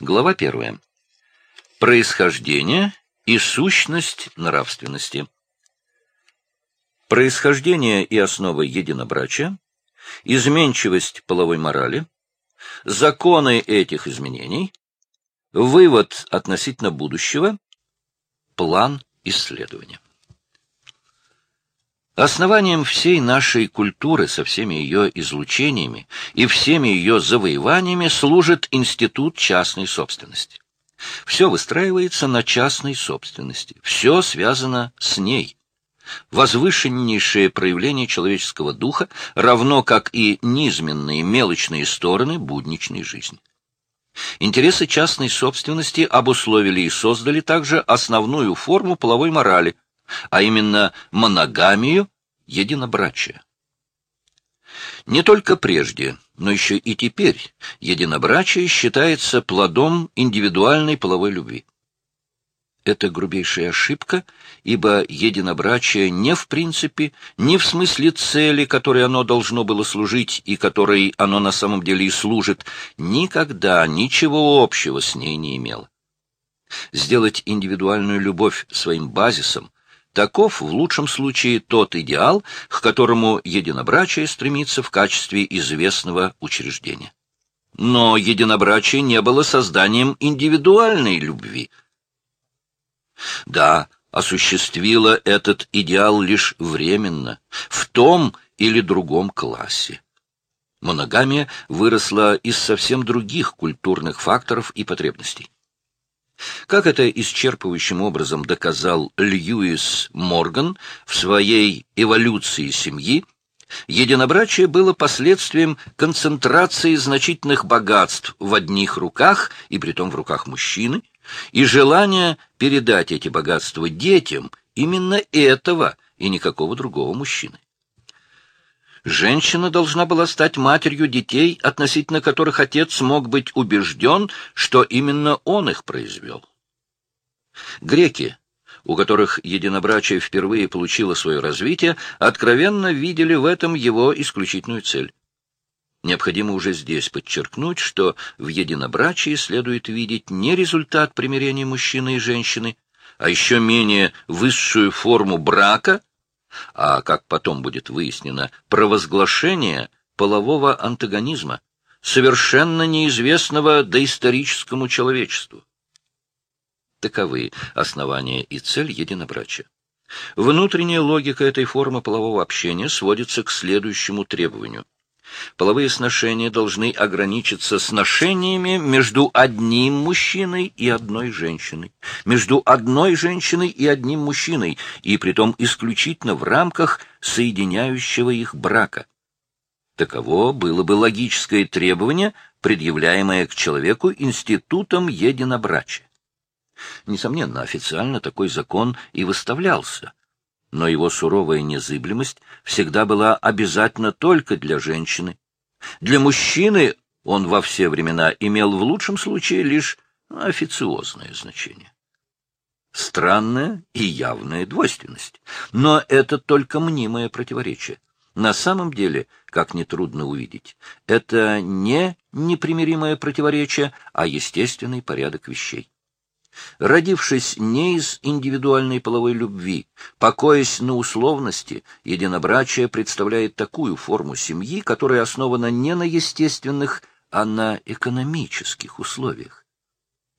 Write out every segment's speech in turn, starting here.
Глава первая. Происхождение и сущность нравственности. Происхождение и основа единобрачия, изменчивость половой морали, законы этих изменений, вывод относительно будущего, план исследования. Основанием всей нашей культуры со всеми ее излучениями и всеми ее завоеваниями служит институт частной собственности. Все выстраивается на частной собственности, все связано с ней. Возвышеннейшее проявление человеческого духа, равно как и низменные мелочные стороны будничной жизни. Интересы частной собственности обусловили и создали также основную форму половой морали – а именно моногамию единобрачия. Не только прежде, но еще и теперь единобрачие считается плодом индивидуальной половой любви. Это грубейшая ошибка, ибо единобрачие не в принципе, не в смысле цели, которой оно должно было служить и которой оно на самом деле и служит, никогда ничего общего с ней не имело. Сделать индивидуальную любовь своим базисом Таков, в лучшем случае, тот идеал, к которому единобрачие стремится в качестве известного учреждения. Но единобрачие не было созданием индивидуальной любви. Да, осуществило этот идеал лишь временно, в том или другом классе. Моногамия выросла из совсем других культурных факторов и потребностей. Как это исчерпывающим образом доказал Льюис Морган в своей «Эволюции семьи», единобрачие было последствием концентрации значительных богатств в одних руках, и притом в руках мужчины, и желания передать эти богатства детям именно этого и никакого другого мужчины. Женщина должна была стать матерью детей, относительно которых отец мог быть убежден, что именно он их произвел. Греки, у которых единобрачие впервые получило свое развитие, откровенно видели в этом его исключительную цель. Необходимо уже здесь подчеркнуть, что в единобрачии следует видеть не результат примирения мужчины и женщины, а еще менее высшую форму брака – а, как потом будет выяснено, провозглашение полового антагонизма, совершенно неизвестного доисторическому человечеству. Таковы основания и цель единобрачия. Внутренняя логика этой формы полового общения сводится к следующему требованию – Половые сношения должны ограничиться сношениями между одним мужчиной и одной женщиной, между одной женщиной и одним мужчиной, и притом исключительно в рамках соединяющего их брака. Таково было бы логическое требование, предъявляемое к человеку институтом единобрачия. Несомненно, официально такой закон и выставлялся, но его суровая незыблемость всегда была обязательна только для женщины. Для мужчины он во все времена имел в лучшем случае лишь официозное значение. Странная и явная двойственность. Но это только мнимое противоречие. На самом деле, как нетрудно увидеть, это не непримиримое противоречие, а естественный порядок вещей. Родившись не из индивидуальной половой любви, покоясь на условности, единобрачие представляет такую форму семьи, которая основана не на естественных, а на экономических условиях.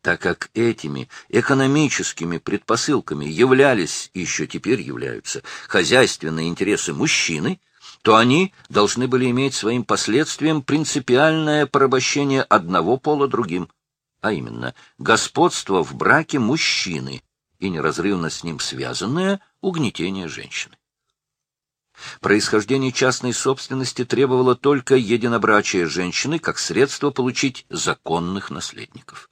Так как этими экономическими предпосылками являлись и еще теперь являются хозяйственные интересы мужчины, то они должны были иметь своим последствием принципиальное порабощение одного пола другим – а именно господство в браке мужчины и неразрывно с ним связанное угнетение женщины. Происхождение частной собственности требовало только единобрачия женщины как средство получить законных наследников.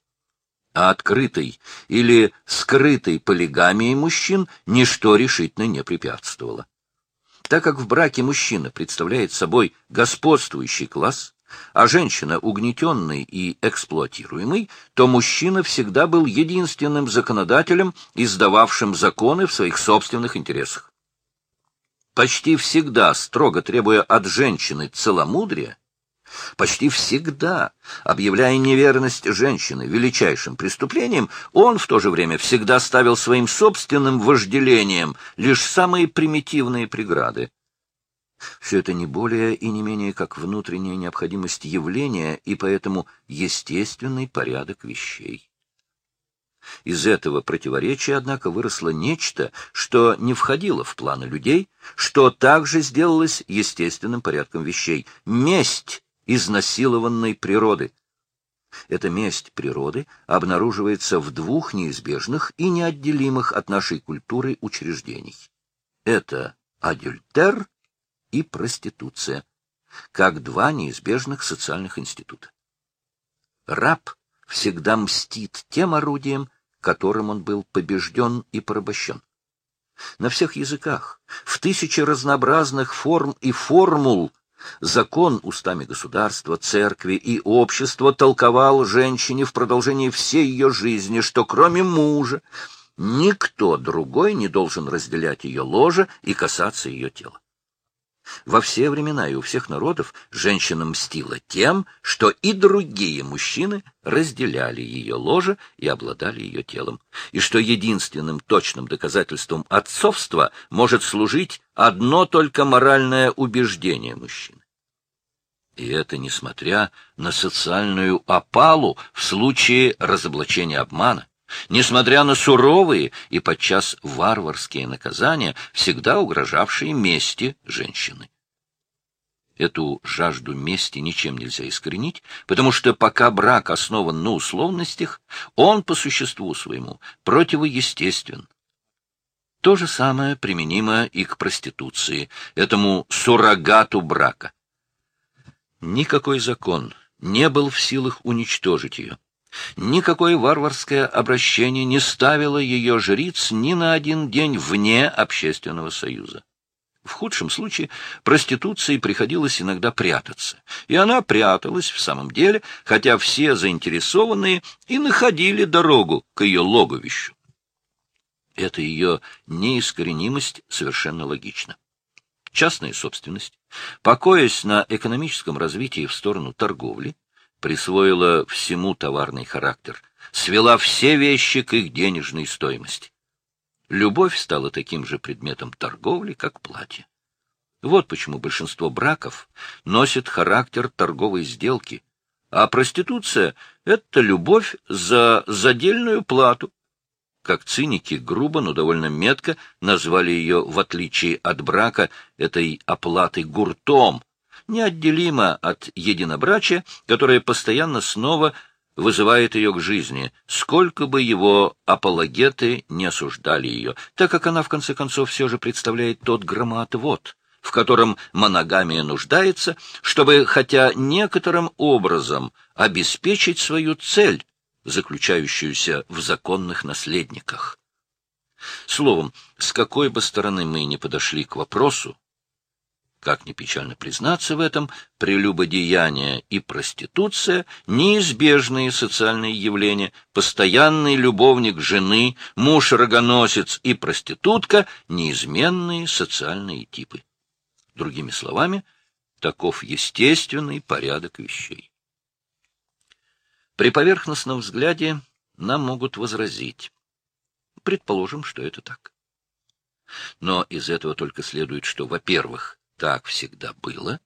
А открытой или скрытой полигамии мужчин ничто решительно не препятствовало. Так как в браке мужчина представляет собой господствующий класс, а женщина угнетенной и эксплуатируемой, то мужчина всегда был единственным законодателем, издававшим законы в своих собственных интересах. Почти всегда, строго требуя от женщины целомудрия, Почти всегда, объявляя неверность женщины величайшим преступлением, он в то же время всегда ставил своим собственным вожделением лишь самые примитивные преграды. Все это не более и не менее как внутренняя необходимость явления и поэтому естественный порядок вещей. Из этого противоречия, однако, выросло нечто, что не входило в планы людей, что также сделалось естественным порядком вещей — месть изнасилованной природы. Эта месть природы обнаруживается в двух неизбежных и неотделимых от нашей культуры учреждений. Это адюльтер и проституция, как два неизбежных социальных института. Раб всегда мстит тем орудием, которым он был побежден и порабощен. На всех языках, в тысячи разнообразных форм и формул Закон устами государства, церкви и общества толковал женщине в продолжении всей ее жизни, что кроме мужа никто другой не должен разделять ее ложе и касаться ее тела. Во все времена и у всех народов женщина мстила тем, что и другие мужчины разделяли ее ложе и обладали ее телом, и что единственным точным доказательством отцовства может служить одно только моральное убеждение мужчины. И это несмотря на социальную опалу в случае разоблачения обмана. Несмотря на суровые и подчас варварские наказания, всегда угрожавшие мести женщины. Эту жажду мести ничем нельзя искоренить, потому что пока брак основан на условностях, он по существу своему противоестествен. То же самое применимо и к проституции, этому суррогату брака. Никакой закон не был в силах уничтожить ее. Никакое варварское обращение не ставило ее жриц ни на один день вне общественного союза. В худшем случае проституции приходилось иногда прятаться. И она пряталась в самом деле, хотя все заинтересованные и находили дорогу к ее логовищу. Эта ее неискоренимость совершенно логична. Частная собственность, покоясь на экономическом развитии в сторону торговли, присвоила всему товарный характер, свела все вещи к их денежной стоимости. Любовь стала таким же предметом торговли, как платье. Вот почему большинство браков носит характер торговой сделки, а проституция — это любовь за задельную плату, как циники грубо, но довольно метко назвали ее, в отличие от брака, этой оплатой гуртом, неотделимо от единобрачия, которое постоянно снова вызывает ее к жизни, сколько бы его апологеты не осуждали ее, так как она, в конце концов, все же представляет тот громоотвод, в котором моногамия нуждается, чтобы хотя некоторым образом обеспечить свою цель, заключающуюся в законных наследниках. Словом, с какой бы стороны мы ни подошли к вопросу, как ни печально признаться в этом, прелюбодеяние и проституция — неизбежные социальные явления, постоянный любовник жены, муж-рогоносец и проститутка — неизменные социальные типы. Другими словами, таков естественный порядок вещей. При поверхностном взгляде нам могут возразить. Предположим, что это так. Но из этого только следует, что, во-первых, так всегда было,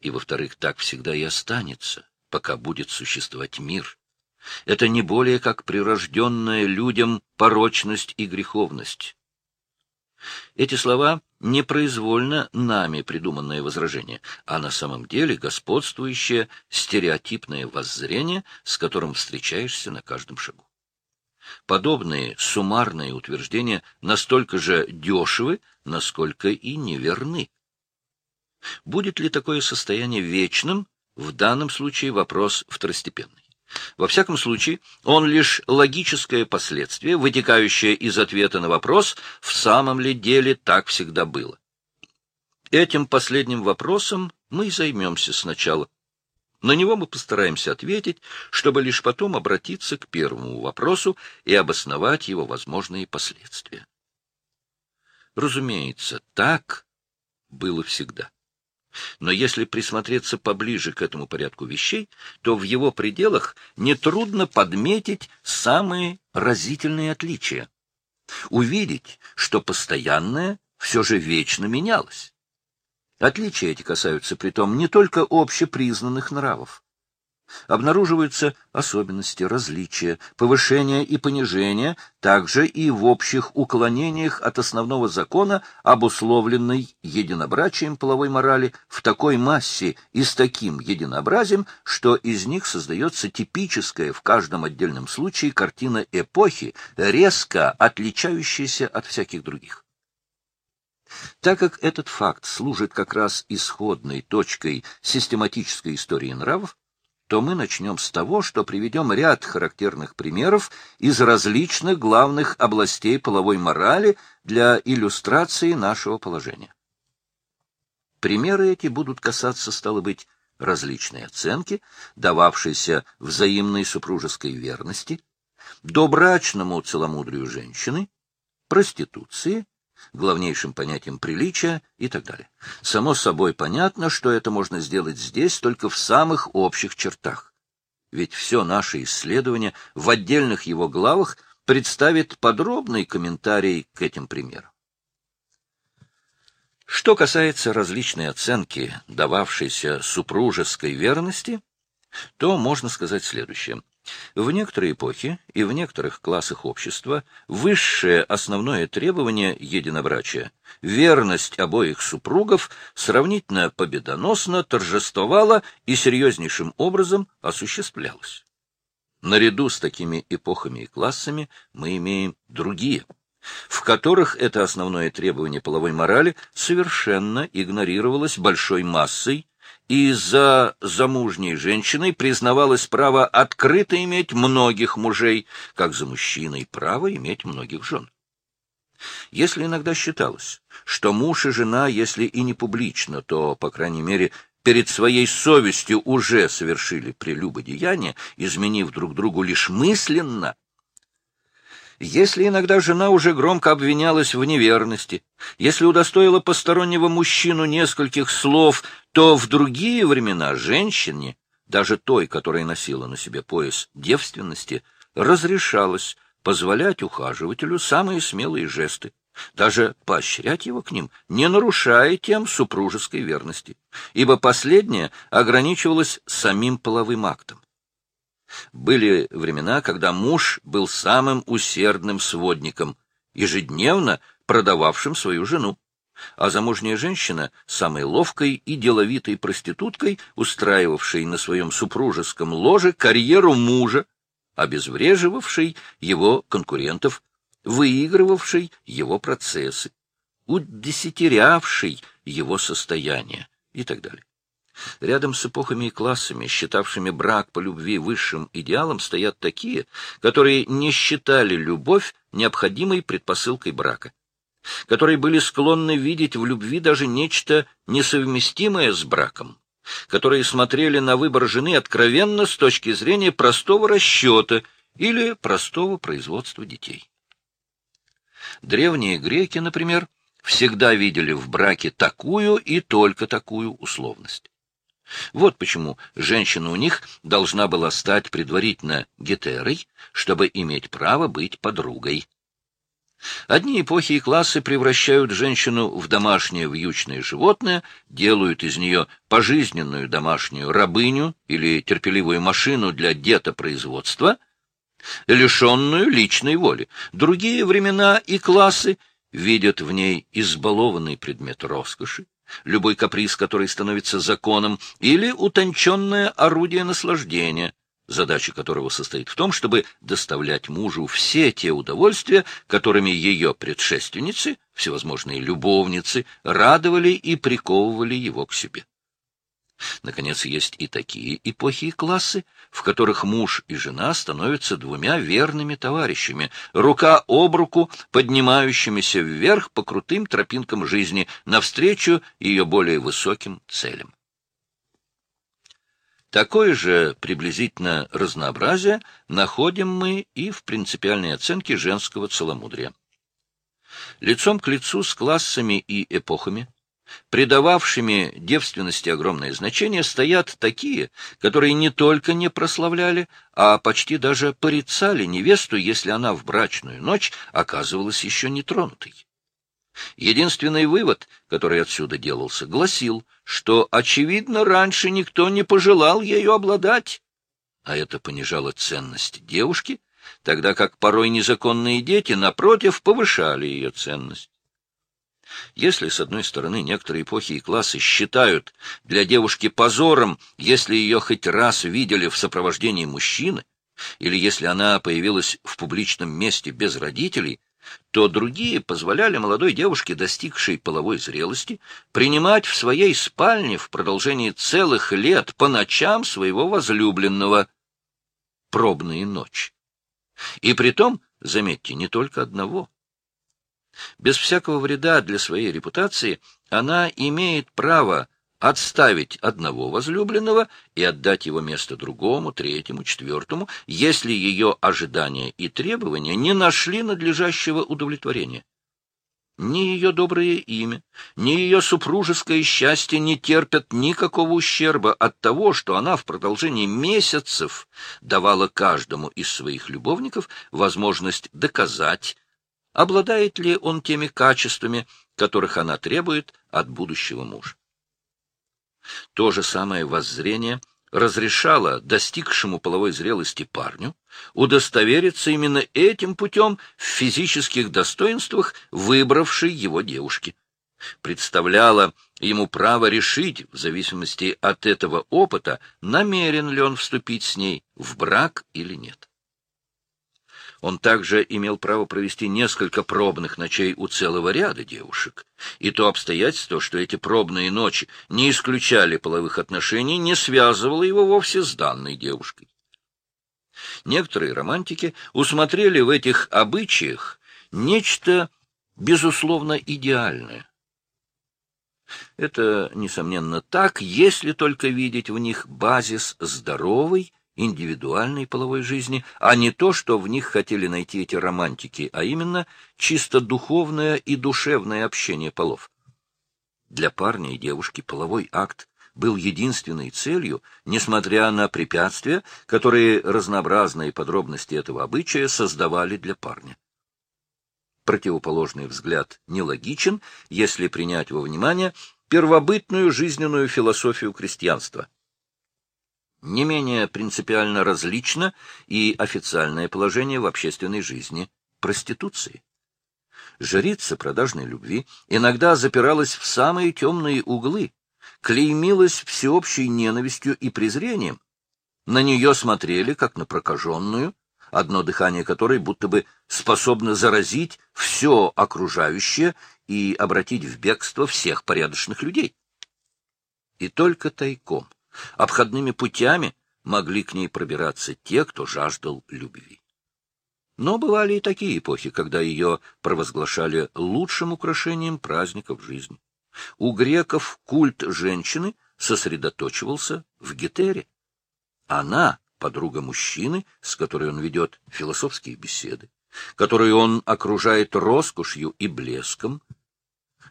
и, во-вторых, так всегда и останется, пока будет существовать мир. Это не более как прирожденная людям порочность и греховность. Эти слова непроизвольно нами придуманное возражение, а на самом деле господствующее стереотипное воззрение, с которым встречаешься на каждом шагу. Подобные суммарные утверждения настолько же дешевы, насколько и неверны. Будет ли такое состояние вечным, в данном случае вопрос второстепенный. Во всяком случае, он лишь логическое последствие, вытекающее из ответа на вопрос, в самом ли деле так всегда было. Этим последним вопросом мы и займемся сначала. На него мы постараемся ответить, чтобы лишь потом обратиться к первому вопросу и обосновать его возможные последствия. Разумеется, так было всегда. Но если присмотреться поближе к этому порядку вещей, то в его пределах нетрудно подметить самые разительные отличия. Увидеть, что постоянное все же вечно менялось. Отличия эти касаются притом не только общепризнанных нравов. Обнаруживаются особенности, различия, повышения и понижения, также и в общих уклонениях от основного закона, обусловленной единобрачием половой морали в такой массе и с таким единообразием, что из них создается типическая в каждом отдельном случае картина эпохи, резко отличающаяся от всяких других. Так как этот факт служит как раз исходной точкой систематической истории нравов, то мы начнем с того, что приведем ряд характерных примеров из различных главных областей половой морали для иллюстрации нашего положения. Примеры эти будут касаться, стало быть, различной оценки, дававшейся взаимной супружеской верности, добрачному целомудрию женщины, проституции, главнейшим понятием приличия и так далее. Само собой понятно, что это можно сделать здесь только в самых общих чертах. Ведь все наше исследование в отдельных его главах представит подробный комментарий к этим примерам. Что касается различной оценки, дававшейся супружеской верности, то можно сказать следующее – в некоторые эпохи и в некоторых классах общества высшее основное требование единобрачия — верность обоих супругов сравнительно победоносно торжествовала и серьезнейшим образом осуществлялась. Наряду с такими эпохами и классами мы имеем другие, в которых это основное требование половой морали совершенно игнорировалось большой массой и за замужней женщиной признавалось право открыто иметь многих мужей, как за мужчиной право иметь многих жен. Если иногда считалось, что муж и жена, если и не публично, то, по крайней мере, перед своей совестью уже совершили прелюбодеяние, изменив друг другу лишь мысленно, если иногда жена уже громко обвинялась в неверности, если удостоила постороннего мужчину нескольких слов, то в другие времена женщине, даже той, которая носила на себе пояс девственности, разрешалось позволять ухаживателю самые смелые жесты, даже поощрять его к ним, не нарушая тем супружеской верности, ибо последняя ограничивалась самим половым актом. Были времена, когда муж был самым усердным сводником, ежедневно продававшим свою жену, а замужняя женщина — самой ловкой и деловитой проституткой, устраивавшей на своем супружеском ложе карьеру мужа, обезвреживавшей его конкурентов, выигрывавшей его процессы, удесятерявшей его состояние и так далее. Рядом с эпохами и классами, считавшими брак по любви высшим идеалом, стоят такие, которые не считали любовь необходимой предпосылкой брака, которые были склонны видеть в любви даже нечто несовместимое с браком, которые смотрели на выбор жены откровенно с точки зрения простого расчета или простого производства детей. Древние греки, например, всегда видели в браке такую и только такую условность. Вот почему женщина у них должна была стать предварительно гетерой, чтобы иметь право быть подругой. Одни эпохи и классы превращают женщину в домашнее вьючное животное, делают из нее пожизненную домашнюю рабыню или терпеливую машину для детопроизводства, лишенную личной воли. Другие времена и классы видят в ней избалованный предмет роскоши, любой каприз, который становится законом, или утонченное орудие наслаждения, задача которого состоит в том, чтобы доставлять мужу все те удовольствия, которыми ее предшественницы, всевозможные любовницы, радовали и приковывали его к себе. Наконец, есть и такие эпохи и классы, в которых муж и жена становятся двумя верными товарищами, рука об руку, поднимающимися вверх по крутым тропинкам жизни, навстречу ее более высоким целям. Такое же приблизительно разнообразие находим мы и в принципиальной оценке женского целомудрия. Лицом к лицу с классами и эпохами придававшими девственности огромное значение, стоят такие, которые не только не прославляли, а почти даже порицали невесту, если она в брачную ночь оказывалась еще нетронутой. Единственный вывод, который отсюда делался, гласил, что, очевидно, раньше никто не пожелал ею обладать, а это понижало ценность девушки, тогда как порой незаконные дети, напротив, повышали ее ценность. Если, с одной стороны, некоторые эпохи и классы считают для девушки позором, если ее хоть раз видели в сопровождении мужчины, или если она появилась в публичном месте без родителей, то другие позволяли молодой девушке, достигшей половой зрелости, принимать в своей спальне в продолжении целых лет по ночам своего возлюбленного пробные ночи. И притом, заметьте, не только одного — без всякого вреда для своей репутации она имеет право отставить одного возлюбленного и отдать его место другому, третьему, четвертому, если ее ожидания и требования не нашли надлежащего удовлетворения. Ни ее доброе имя, ни ее супружеское счастье не терпят никакого ущерба от того, что она в продолжении месяцев давала каждому из своих любовников возможность доказать, обладает ли он теми качествами, которых она требует от будущего мужа. То же самое воззрение разрешало достигшему половой зрелости парню удостовериться именно этим путем в физических достоинствах выбравшей его девушки. Представляло ему право решить, в зависимости от этого опыта, намерен ли он вступить с ней в брак или нет. Он также имел право провести несколько пробных ночей у целого ряда девушек. И то обстоятельство, что эти пробные ночи не исключали половых отношений, не связывало его вовсе с данной девушкой. Некоторые романтики усмотрели в этих обычаях нечто, безусловно, идеальное. Это, несомненно, так, если только видеть в них базис здоровой индивидуальной половой жизни, а не то, что в них хотели найти эти романтики, а именно чисто духовное и душевное общение полов. Для парня и девушки половой акт был единственной целью, несмотря на препятствия, которые разнообразные подробности этого обычая создавали для парня. Противоположный взгляд нелогичен, если принять во внимание первобытную жизненную философию крестьянства – не менее принципиально различно и официальное положение в общественной жизни проституции. Жрица продажной любви иногда запиралась в самые темные углы, клеймилась всеобщей ненавистью и презрением. На нее смотрели, как на прокаженную, одно дыхание которой будто бы способно заразить все окружающее и обратить в бегство всех порядочных людей. И только тайком, Обходными путями могли к ней пробираться те, кто жаждал любви. Но бывали и такие эпохи, когда ее провозглашали лучшим украшением праздников жизни. У греков культ женщины сосредоточивался в Гетере. Она — подруга мужчины, с которой он ведет философские беседы, которую он окружает роскошью и блеском,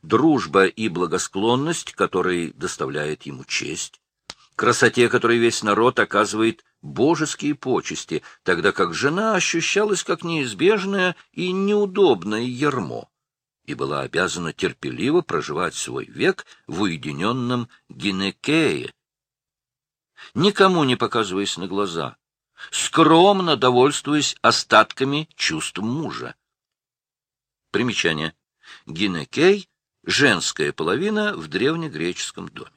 дружба и благосклонность, которые доставляет ему честь, красоте которой весь народ оказывает божеские почести, тогда как жена ощущалась как неизбежное и неудобное ермо и была обязана терпеливо проживать свой век в уединенном Гинекее, никому не показываясь на глаза, скромно довольствуясь остатками чувств мужа. Примечание. Гинекей — женская половина в древнегреческом доме.